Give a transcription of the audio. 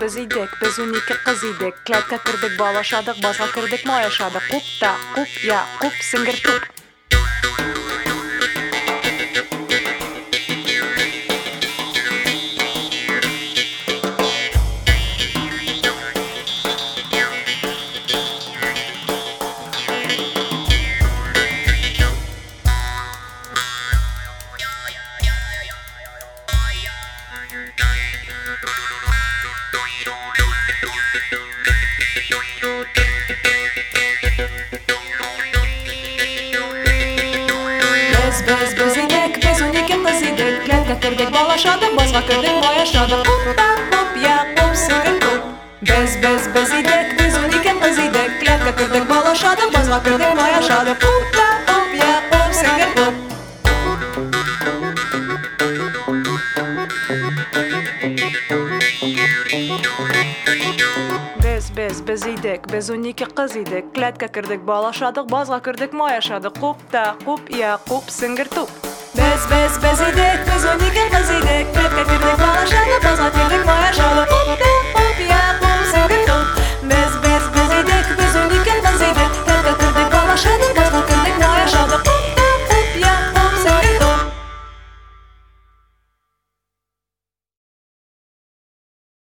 biz idek, biz unik kız idek. Klatka kirdik, balaşadık, bazga kirdik, ma yaşadık. Kup da, kup ya, kup singir tup. Biz biz Közbözidek, bizonyikét az ideg Lengetörgek bal a sáda, bozva ködök baj a sáda Hoppá, hoppjá, hoppszögök, hopp Bez, bez, bez ideg, bizonyikét az ideg Lengetörgek bal a sáda, bozva ködök baj a sáda Hoppá, Biz biz biz idek, biz unik kız idek. Klatka kirdik, balaşadık, bazga kirdik, ma yaşadık. Kup da, kup ya, kup singir tup. Biz biz biz idek, biz unik kız idek. Klatka